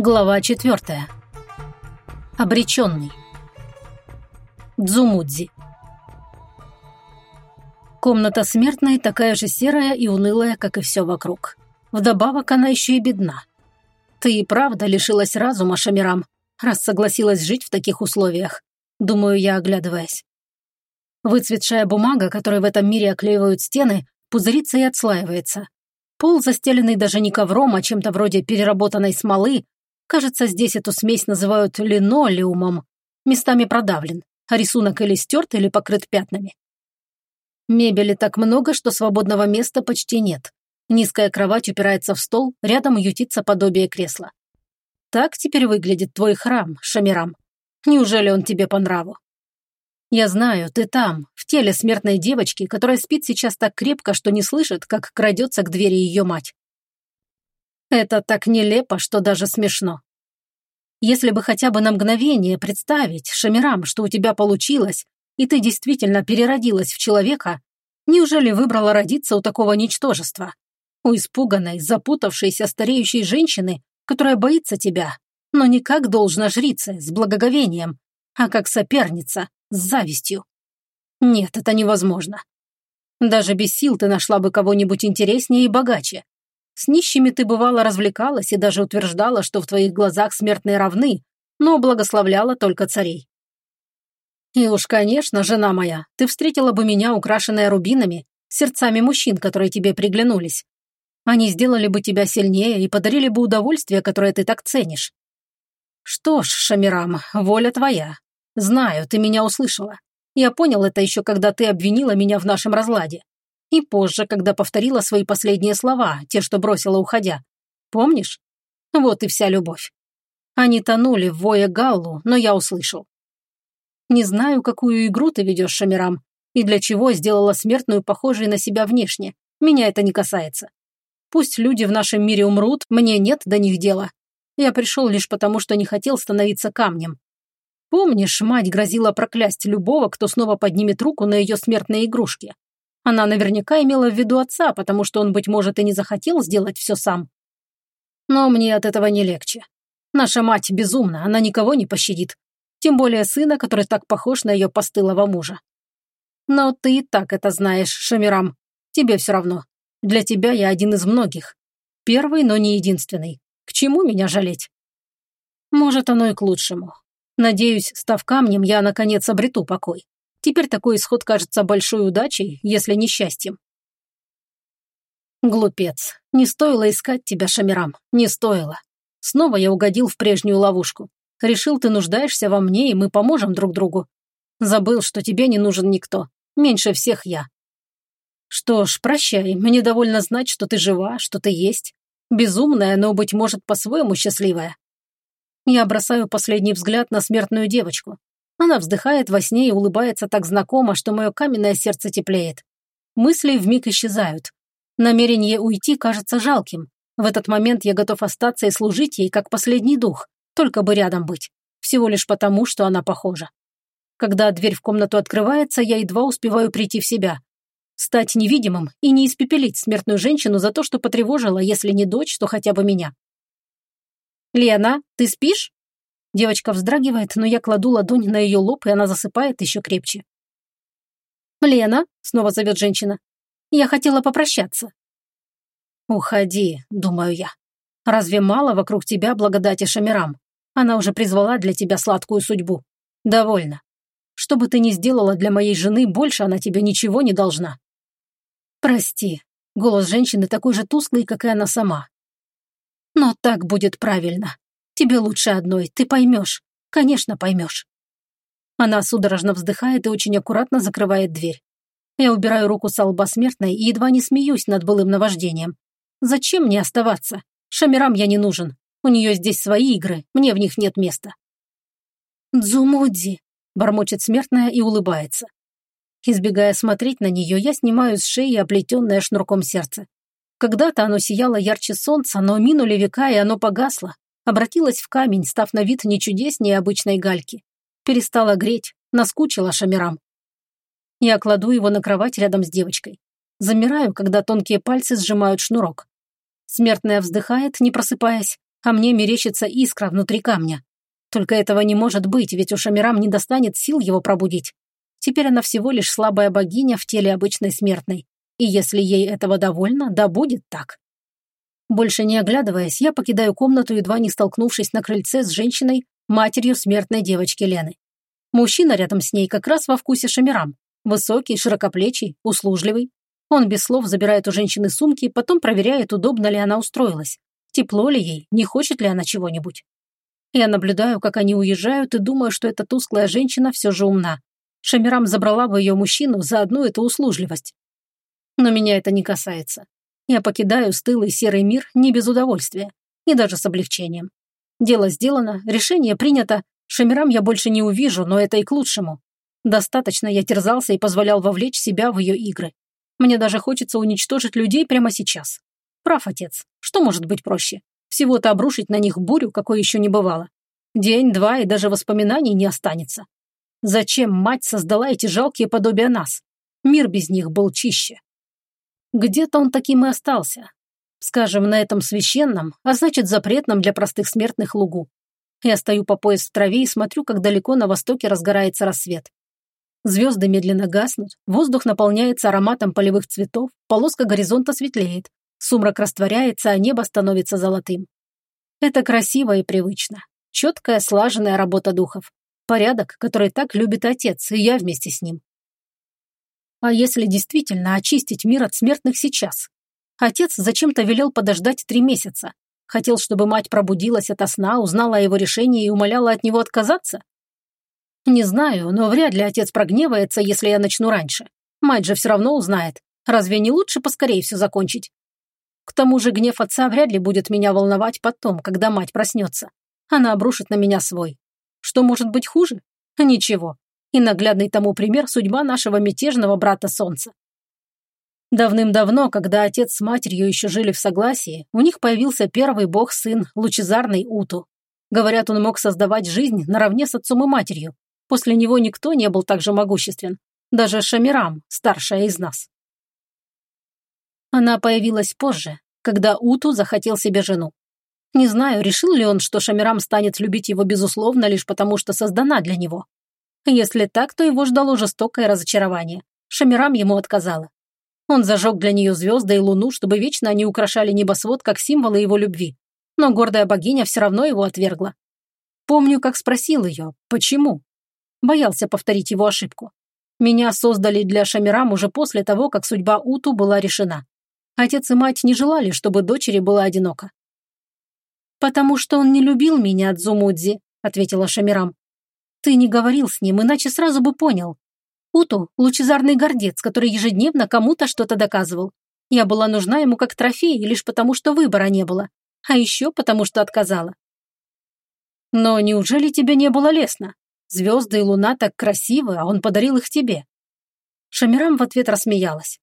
Глава четвертая. Обреченный. Дзумудзи. Комната смертной такая же серая и унылая, как и все вокруг. Вдобавок она еще и бедна. Ты и правда лишилась разума, Шамирам, раз согласилась жить в таких условиях, думаю я, оглядываясь. Выцветшая бумага, которой в этом мире оклеивают стены, пузырится и отслаивается. Пол, застеленный даже не ковром, а чем-то вроде переработанной смолы, Кажется, здесь эту смесь называют линолеумом. Местами продавлен, а рисунок или стерт, или покрыт пятнами. Мебели так много, что свободного места почти нет. Низкая кровать упирается в стол, рядом ютится подобие кресла. Так теперь выглядит твой храм, Шамирам. Неужели он тебе по нраву? Я знаю, ты там, в теле смертной девочки, которая спит сейчас так крепко, что не слышит, как крадется к двери ее мать. Это так нелепо, что даже смешно. Если бы хотя бы на мгновение представить, Шамирам, что у тебя получилось, и ты действительно переродилась в человека, неужели выбрала родиться у такого ничтожества? У испуганной, запутавшейся стареющей женщины, которая боится тебя, но не как должна жрица, с благоговением, а как соперница, с завистью. Нет, это невозможно. Даже без сил ты нашла бы кого-нибудь интереснее и богаче, с нищими ты бывало развлекалась и даже утверждала, что в твоих глазах смертные равны, но благословляла только царей. И уж, конечно, жена моя, ты встретила бы меня, украшенная рубинами, сердцами мужчин, которые тебе приглянулись. Они сделали бы тебя сильнее и подарили бы удовольствие, которое ты так ценишь. Что ж, Шамирам, воля твоя. Знаю, ты меня услышала. Я понял это еще, когда ты обвинила меня в нашем разладе. И позже, когда повторила свои последние слова, те, что бросила, уходя. Помнишь? Вот и вся любовь. Они тонули в вое Галлу, но я услышал. Не знаю, какую игру ты ведешь, Шамирам, и для чего сделала смертную похожей на себя внешне. Меня это не касается. Пусть люди в нашем мире умрут, мне нет до них дела. Я пришел лишь потому, что не хотел становиться камнем. Помнишь, мать грозила проклясть любого, кто снова поднимет руку на ее смертные игрушки? Она наверняка имела в виду отца, потому что он, быть может, и не захотел сделать все сам. Но мне от этого не легче. Наша мать безумна, она никого не пощадит. Тем более сына, который так похож на ее постылого мужа. Но ты и так это знаешь, Шамирам. Тебе все равно. Для тебя я один из многих. Первый, но не единственный. К чему меня жалеть? Может, оно и к лучшему. Надеюсь, став камнем, я, наконец, обрету покой. Теперь такой исход кажется большой удачей, если не счастьем. Глупец. Не стоило искать тебя, Шамирам. Не стоило. Снова я угодил в прежнюю ловушку. Решил, ты нуждаешься во мне, и мы поможем друг другу. Забыл, что тебе не нужен никто. Меньше всех я. Что ж, прощай. Мне довольно знать, что ты жива, что ты есть. Безумная, но, быть может, по-своему счастливая. Я бросаю последний взгляд на смертную девочку. Она вздыхает во сне и улыбается так знакомо, что мое каменное сердце теплеет. Мысли вмиг исчезают. Намерение уйти кажется жалким. В этот момент я готов остаться и служить ей, как последний дух, только бы рядом быть. Всего лишь потому, что она похожа. Когда дверь в комнату открывается, я едва успеваю прийти в себя. Стать невидимым и не испепелить смертную женщину за то, что потревожила, если не дочь, то хотя бы меня. «Лена, ты спишь?» Девочка вздрагивает, но я кладу ладонь на ее лоб, и она засыпает еще крепче. «Лена», — снова зовет женщина, — «я хотела попрощаться». «Уходи», — думаю я. «Разве мало вокруг тебя благодати Шамирам? Она уже призвала для тебя сладкую судьбу. Довольно. Что бы ты ни сделала для моей жены, больше она тебе ничего не должна». «Прости», — голос женщины такой же тусклый, как и она сама. «Но так будет правильно. Тебе лучше одной, ты поймешь. Конечно, поймешь. Она судорожно вздыхает и очень аккуратно закрывает дверь. Я убираю руку с лба смертной и едва не смеюсь над былым наваждением. Зачем мне оставаться? Шамирам я не нужен. У нее здесь свои игры, мне в них нет места. «Дзумудзи», — бормочет смертная и улыбается. Избегая смотреть на нее, я снимаю с шеи оплетенное шнурком сердце. Когда-то оно сияло ярче солнца, но минули века, и оно погасло, обратилась в камень, став на вид не чудеснее обычной гальки. Перестала греть, наскучила шамирам. Я кладу его на кровать рядом с девочкой. Замираю, когда тонкие пальцы сжимают шнурок. Смертная вздыхает, не просыпаясь, а мне мерещится искра внутри камня. Только этого не может быть, ведь у Шамирам не достанет сил его пробудить. Теперь она всего лишь слабая богиня в теле обычной смертной. И если ей этого довольно, да будет так. Больше не оглядываясь, я покидаю комнату, едва не столкнувшись на крыльце с женщиной, матерью смертной девочки Лены. Мужчина рядом с ней как раз во вкусе Шамирам. Высокий, широкоплечий, услужливый. Он без слов забирает у женщины сумки, потом проверяет, удобно ли она устроилась. Тепло ли ей, не хочет ли она чего-нибудь. Я наблюдаю, как они уезжают, и думаю, что эта тусклая женщина все же умна. Шамирам забрала бы ее мужчину за одну эту услужливость. Но меня это не касается. Я покидаю стылый серый мир не без удовольствия, и даже с облегчением. Дело сделано, решение принято, Шамирам я больше не увижу, но это и к лучшему. Достаточно я терзался и позволял вовлечь себя в ее игры. Мне даже хочется уничтожить людей прямо сейчас. Прав отец. Что может быть проще? Всего-то обрушить на них бурю, какой еще не бывало. День-два и даже воспоминаний не останется. Зачем мать создала эти жалкие подобия нас? Мир без них был чище. Где-то он таким и остался. Скажем, на этом священном, а значит запретном для простых смертных лугу. Я стою по пояс в траве и смотрю, как далеко на востоке разгорается рассвет. Звезды медленно гаснут, воздух наполняется ароматом полевых цветов, полоска горизонта светлеет, сумрак растворяется, а небо становится золотым. Это красиво и привычно. Четкая, слаженная работа духов. Порядок, который так любит отец, и я вместе с ним. А если действительно очистить мир от смертных сейчас? Отец зачем-то велел подождать три месяца. Хотел, чтобы мать пробудилась ото сна, узнала о его решении и умоляла от него отказаться? Не знаю, но вряд ли отец прогневается, если я начну раньше. Мать же все равно узнает. Разве не лучше поскорее все закончить? К тому же гнев отца вряд ли будет меня волновать потом, когда мать проснется. Она обрушит на меня свой. Что может быть хуже? Ничего. И наглядный тому пример судьба нашего мятежного брата Солнца. Давным-давно, когда отец с матерью еще жили в согласии, у них появился первый бог-сын, лучезарный Уту. Говорят, он мог создавать жизнь наравне с отцом и матерью, После него никто не был так же могуществен. Даже Шамирам, старшая из нас. Она появилась позже, когда Уту захотел себе жену. Не знаю, решил ли он, что Шамирам станет любить его безусловно лишь потому, что создана для него. Если так, то его ждало жестокое разочарование. Шамирам ему отказала. Он зажег для нее звезды и луну, чтобы вечно они украшали небосвод как символы его любви. Но гордая богиня все равно его отвергла. Помню, как спросил ее, почему. Боялся повторить его ошибку. Меня создали для Шамирам уже после того, как судьба Уту была решена. Отец и мать не желали, чтобы дочери была одинока. «Потому что он не любил меня, Дзумудзи», — ответила Шамирам. «Ты не говорил с ним, иначе сразу бы понял. Уту – лучезарный гордец, который ежедневно кому-то что-то доказывал. Я была нужна ему как трофей лишь потому, что выбора не было. А еще потому, что отказала. Но неужели тебе не было лестно? Звезды и луна так красивы, а он подарил их тебе». Шамирам в ответ рассмеялась.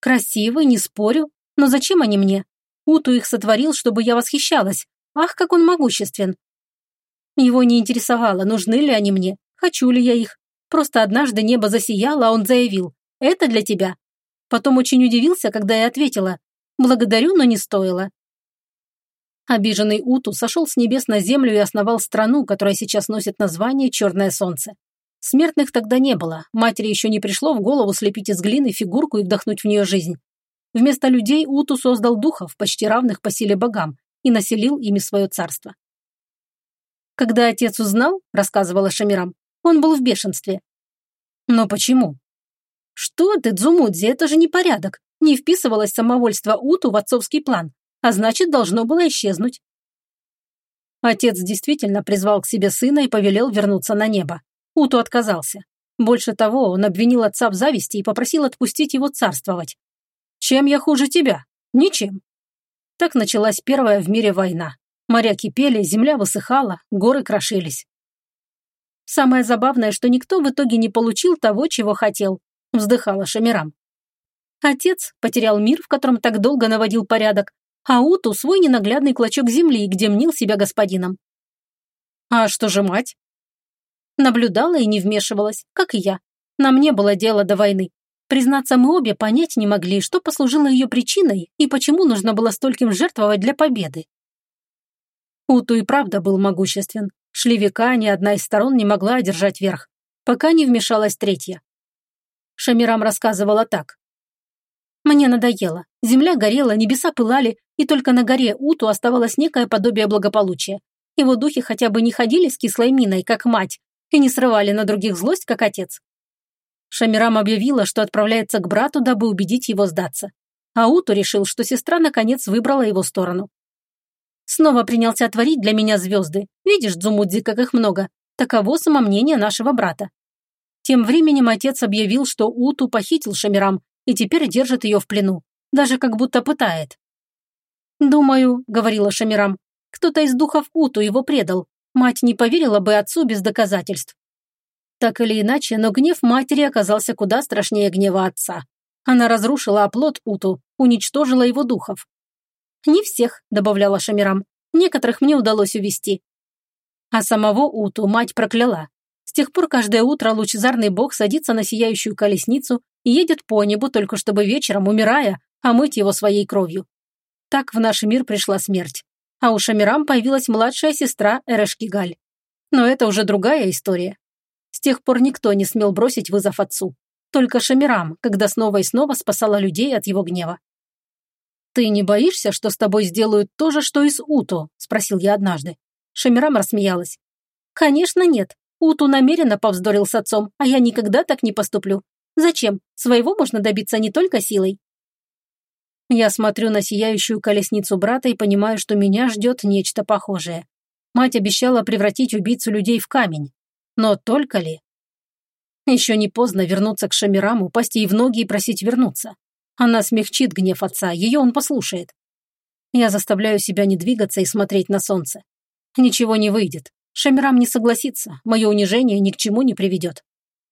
«Красивы, не спорю, но зачем они мне? Уту их сотворил, чтобы я восхищалась. Ах, как он могуществен!» Его не интересовало, нужны ли они мне, хочу ли я их. Просто однажды небо засияло, а он заявил «Это для тебя». Потом очень удивился, когда я ответила «Благодарю, но не стоило». Обиженный Уту сошел с небес на землю и основал страну, которая сейчас носит название «Черное солнце». Смертных тогда не было, матери еще не пришло в голову слепить из глины фигурку и вдохнуть в нее жизнь. Вместо людей Уту создал духов, почти равных по силе богам, и населил ими свое царство. Когда отец узнал, рассказывала Шамирам, он был в бешенстве. Но почему? Что ты, Дзумудзи, это же не порядок. Не вписывалось самовольство Уту в отцовский план а значит, должно было исчезнуть. Отец действительно призвал к себе сына и повелел вернуться на небо. Уту отказался. Больше того, он обвинил отца в зависти и попросил отпустить его царствовать. «Чем я хуже тебя? Ничем». Так началась первая в мире война. Моря кипели, земля высыхала, горы крошились. Самое забавное, что никто в итоге не получил того, чего хотел, вздыхала Шамирам. Отец потерял мир, в котором так долго наводил порядок, а Уту свой ненаглядный клочок земли, где мнил себя господином. А что же мать? Наблюдала и не вмешивалась, как и я. Нам не было дела до войны. Признаться, мы обе понять не могли, что послужило ее причиной и почему нужно было стольким жертвовать для победы. Уту и правда был могуществен. Шли века, ни одна из сторон не могла одержать верх, пока не вмешалась третья. Шамирам рассказывала так. «Мне надоело. Земля горела, небеса пылали, и только на горе Уту оставалось некое подобие благополучия. Его духи хотя бы не ходили с кислой миной, как мать, и не срывали на других злость, как отец. Шамирам объявила, что отправляется к брату, дабы убедить его сдаться. А Уту решил, что сестра наконец выбрала его сторону. Снова принялся творить для меня звезды. Видишь, Дзумудзи, как их много. Таково самомнение нашего брата. Тем временем отец объявил, что Уту похитил Шамирам и теперь держит ее в плену. Даже как будто пытает. «Думаю», — говорила Шамирам, — «кто-то из духов Уту его предал. Мать не поверила бы отцу без доказательств. Так или иначе, но гнев матери оказался куда страшнее гнева отца. Она разрушила оплот Уту, уничтожила его духов. «Не всех», – добавляла Шамирам. «Некоторых мне удалось увести». А самого Уту мать прокляла. С тех пор каждое утро лучезарный бог садится на сияющую колесницу и едет по небу, только чтобы вечером, умирая, омыть его своей кровью. Так в наш мир пришла смерть. А у Шамирам появилась младшая сестра Эрешкигаль. Но это уже другая история. С тех пор никто не смел бросить вызов отцу. Только Шамирам, когда снова и снова спасала людей от его гнева. «Ты не боишься, что с тобой сделают то же, что и с Уту?» – спросил я однажды. Шамирам рассмеялась. «Конечно нет. Уту намеренно повздорил с отцом, а я никогда так не поступлю. Зачем? Своего можно добиться не только силой». Я смотрю на сияющую колесницу брата и понимаю, что меня ждет нечто похожее. Мать обещала превратить убийцу людей в камень. Но только ли? Еще не поздно вернуться к Шамираму, упасть ей в ноги и просить вернуться. Она смягчит гнев отца, ее он послушает. Я заставляю себя не двигаться и смотреть на солнце. Ничего не выйдет. Шамирам не согласится, мое унижение ни к чему не приведет.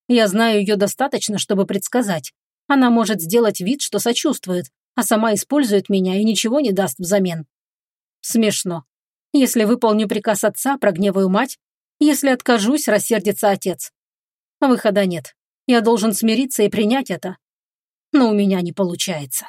Я знаю ее достаточно, чтобы предсказать. Она может сделать вид, что сочувствует, а сама использует меня и ничего не даст взамен. Смешно. Если выполню приказ отца, прогневаю мать, если откажусь, рассердится отец. Выхода нет. Я должен смириться и принять это. Но у меня не получается.